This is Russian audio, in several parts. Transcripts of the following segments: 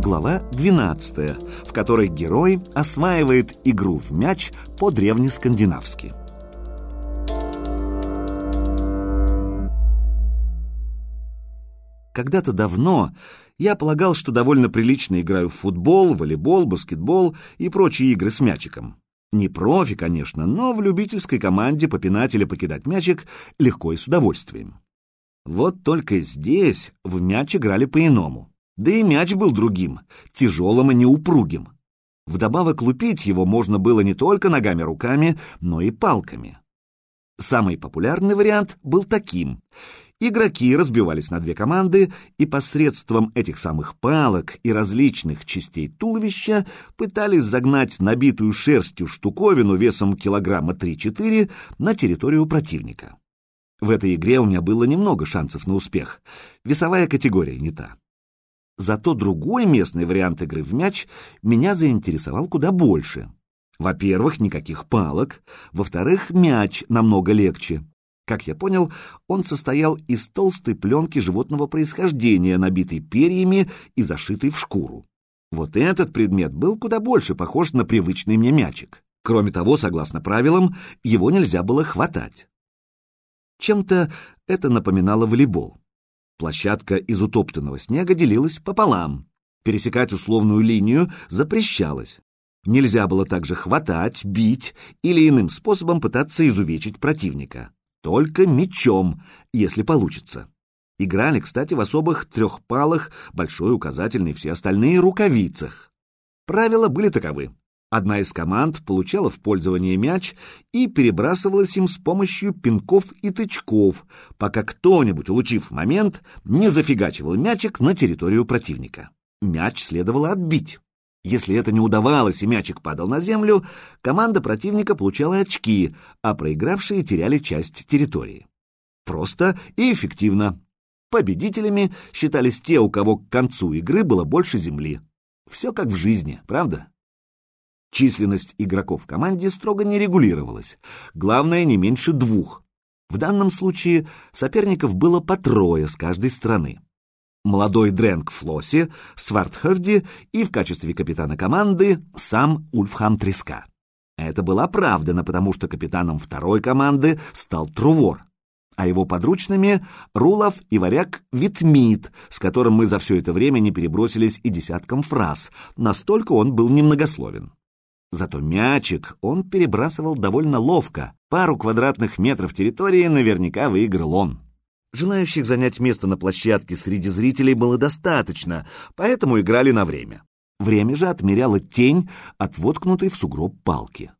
глава 12, в которой герой осваивает игру в мяч по-древнескандинавски. Когда-то давно я полагал, что довольно прилично играю в футбол, волейбол, баскетбол и прочие игры с мячиком. Не профи, конечно, но в любительской команде попинать или покидать мячик легко и с удовольствием. Вот только здесь в мяч играли по-иному. Да и мяч был другим, тяжелым и неупругим. Вдобавок лупить его можно было не только ногами-руками, но и палками. Самый популярный вариант был таким. Игроки разбивались на две команды и посредством этих самых палок и различных частей туловища пытались загнать набитую шерстью штуковину весом килограмма 3-4 на территорию противника. В этой игре у меня было немного шансов на успех. Весовая категория не та. Зато другой местный вариант игры в мяч меня заинтересовал куда больше. Во-первых, никаких палок. Во-вторых, мяч намного легче. Как я понял, он состоял из толстой пленки животного происхождения, набитой перьями и зашитой в шкуру. Вот этот предмет был куда больше похож на привычный мне мячик. Кроме того, согласно правилам, его нельзя было хватать. Чем-то это напоминало волейбол. Площадка из утоптанного снега делилась пополам. Пересекать условную линию запрещалось. Нельзя было также хватать, бить или иным способом пытаться изувечить противника. Только мечом, если получится. Играли, кстати, в особых трехпалых, большой, указательный, все остальные рукавицах. Правила были таковы. Одна из команд получала в пользование мяч и перебрасывалась им с помощью пинков и тычков, пока кто-нибудь, улучив момент, не зафигачивал мячик на территорию противника. Мяч следовало отбить. Если это не удавалось и мячик падал на землю, команда противника получала очки, а проигравшие теряли часть территории. Просто и эффективно. Победителями считались те, у кого к концу игры было больше земли. Все как в жизни, правда? Численность игроков в команде строго не регулировалась. Главное, не меньше двух. В данном случае соперников было по трое с каждой стороны молодой Дрэнк Флосси, Свартхевди и в качестве капитана команды сам Ульфхам Треска. Это было оправдано, потому что капитаном второй команды стал Трувор, а его подручными — Рулов и варяг Витмит, с которым мы за все это время не перебросились и десятком фраз, настолько он был немногословен. Зато мячик он перебрасывал довольно ловко, пару квадратных метров территории наверняка выиграл он. Желающих занять место на площадке среди зрителей было достаточно, поэтому играли на время. Время же отмеряла тень от воткнутой в сугроб палки.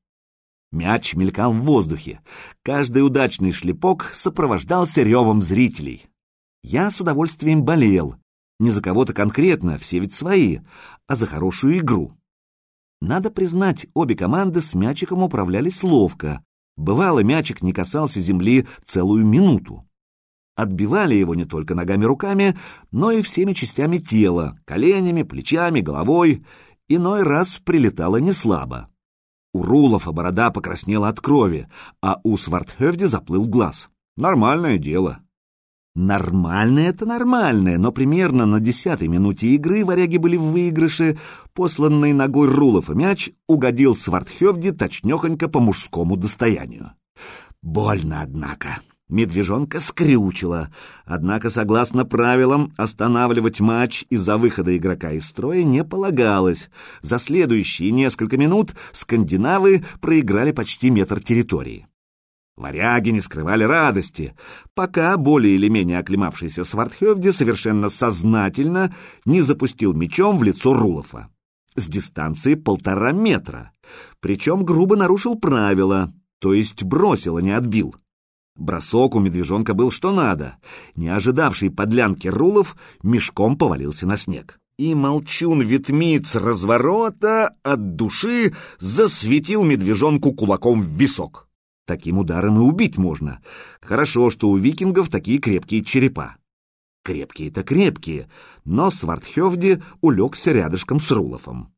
Мяч мелькал в воздухе. Каждый удачный шлепок сопровождался ревом зрителей. Я с удовольствием болел. Не за кого-то конкретно, все ведь свои, а за хорошую игру. Надо признать, обе команды с мячиком управлялись ловко. Бывало, мячик не касался земли целую минуту отбивали его не только ногами-руками, но и всеми частями тела, коленями, плечами, головой. Иной раз прилетало неслабо. У Рулофа борода покраснела от крови, а у Свартхевди заплыл глаз. Нормальное дело. Нормальное это нормальное, но примерно на десятой минуте игры варяги были в выигрыше. Посланный ногой Рулофа мяч угодил Свартхевди точнёхонько по мужскому достоянию. Больно, однако. Медвежонка скрючила, однако, согласно правилам, останавливать матч из-за выхода игрока из строя не полагалось. За следующие несколько минут скандинавы проиграли почти метр территории. Варяги не скрывали радости, пока более или менее оклемавшийся Свардхевди совершенно сознательно не запустил мечом в лицо Рулофа. С дистанции полтора метра. Причем грубо нарушил правила, то есть бросил, а не отбил. Бросок у медвежонка был что надо. Не ожидавший подлянки Рулов мешком повалился на снег. И молчун Витмиц разворота от души засветил медвежонку кулаком в висок. Таким ударом и убить можно. Хорошо, что у викингов такие крепкие черепа. Крепкие-то крепкие, но Свардхевди улегся рядышком с Руловым.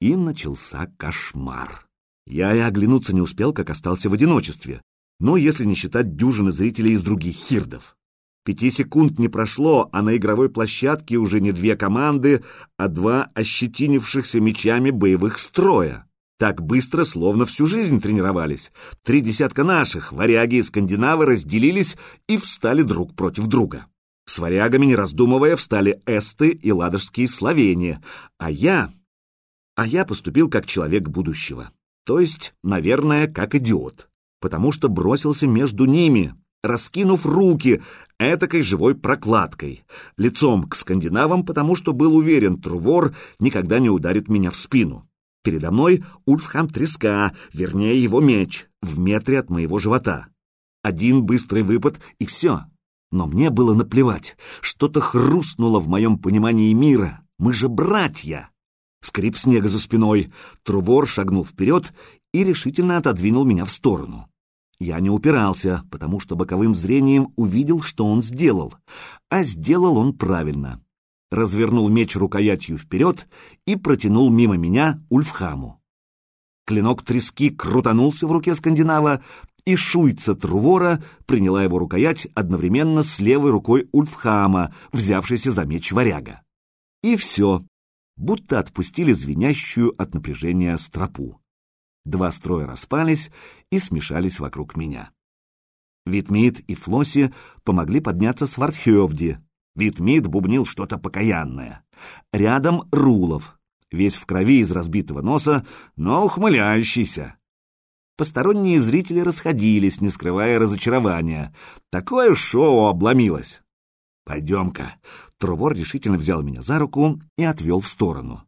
И начался кошмар. Я и оглянуться не успел, как остался в одиночестве ну, если не считать дюжины зрителей из других хирдов. Пяти секунд не прошло, а на игровой площадке уже не две команды, а два ощетинившихся мечами боевых строя. Так быстро, словно всю жизнь тренировались. Три десятка наших, варяги и скандинавы, разделились и встали друг против друга. С варягами, не раздумывая, встали эсты и ладожские словения, а я... А я поступил как человек будущего. То есть, наверное, как идиот. Потому что бросился между ними, раскинув руки этакой живой прокладкой, лицом к скандинавам, потому что был уверен, Трувор никогда не ударит меня в спину. Передо мной Ульфхам треска, вернее его меч, в метре от моего живота. Один быстрый выпад и все. Но мне было наплевать. Что-то хрустнуло в моем понимании мира. Мы же братья. Скрип снега за спиной. Трувор шагнул вперед и решительно отодвинул меня в сторону. Я не упирался, потому что боковым зрением увидел, что он сделал. А сделал он правильно. Развернул меч рукоятью вперед и протянул мимо меня Ульфхаму. Клинок трески крутанулся в руке скандинава, и шуйца Трувора приняла его рукоять одновременно с левой рукой Ульфхама, взявшейся за меч варяга. И все, будто отпустили звенящую от напряжения стропу. Два строя распались и смешались вокруг меня. Витмит и Флосси помогли подняться с Вартхёвди. Витмит бубнил что-то покаянное. Рядом Рулов, весь в крови из разбитого носа, но ухмыляющийся. Посторонние зрители расходились, не скрывая разочарования. Такое шоу обломилось. «Пойдем-ка». Трувор решительно взял меня за руку и отвел в сторону.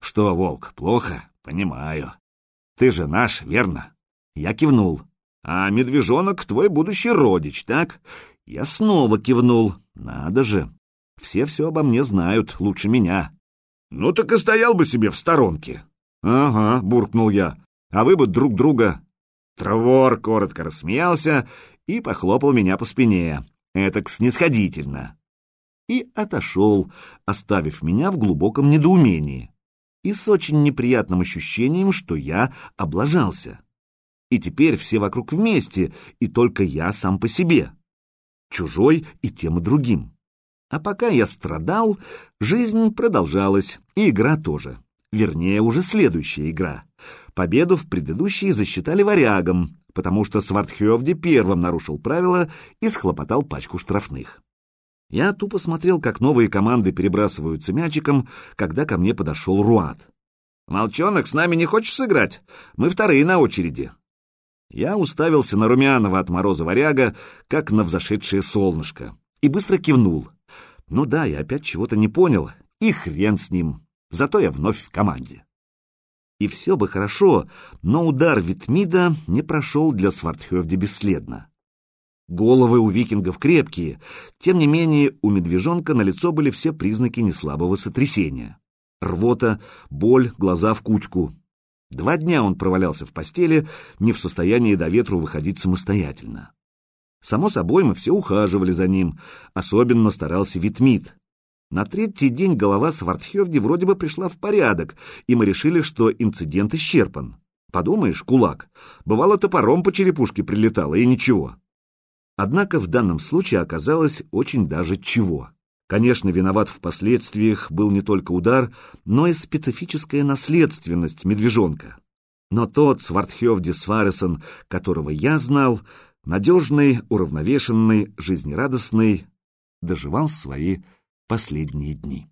«Что, Волк, плохо? Понимаю. Ты же наш, верно?» Я кивнул. «А медвежонок твой будущий родич, так?» Я снова кивнул. «Надо же. Все все обо мне знают, лучше меня». «Ну так и стоял бы себе в сторонке». «Ага», — буркнул я. «А вы бы друг друга...» Травор коротко рассмеялся и похлопал меня по спине. Этак снисходительно. И отошел, оставив меня в глубоком недоумении и с очень неприятным ощущением, что я облажался. И теперь все вокруг вместе, и только я сам по себе. Чужой и тем и другим. А пока я страдал, жизнь продолжалась, и игра тоже. Вернее, уже следующая игра. Победу в предыдущей засчитали варягам, потому что Свардхёвди первым нарушил правила и схлопотал пачку штрафных. Я тупо смотрел, как новые команды перебрасываются мячиком, когда ко мне подошел Руат. «Молчонок, с нами не хочешь сыграть? Мы вторые на очереди». Я уставился на румяного от мороза варяга, как на взошедшее солнышко, и быстро кивнул. Ну да, я опять чего-то не понял, и хрен с ним. Зато я вновь в команде. И все бы хорошо, но удар Витмида не прошел для Свардхёвди бесследно. Головы у викингов крепкие, тем не менее у медвежонка на лицо были все признаки неслабого сотрясения. Рвота, боль, глаза в кучку. Два дня он провалялся в постели, не в состоянии до ветру выходить самостоятельно. Само собой, мы все ухаживали за ним, особенно старался Витмит. На третий день голова Свардхевди вроде бы пришла в порядок, и мы решили, что инцидент исчерпан. Подумаешь, кулак. Бывало, топором по черепушке прилетало, и ничего. Однако в данном случае оказалось очень даже чего. Конечно, виноват в последствиях был не только удар, но и специфическая наследственность медвежонка. Но тот Свардхевди Сваресон, которого я знал, надежный, уравновешенный, жизнерадостный, доживал свои последние дни.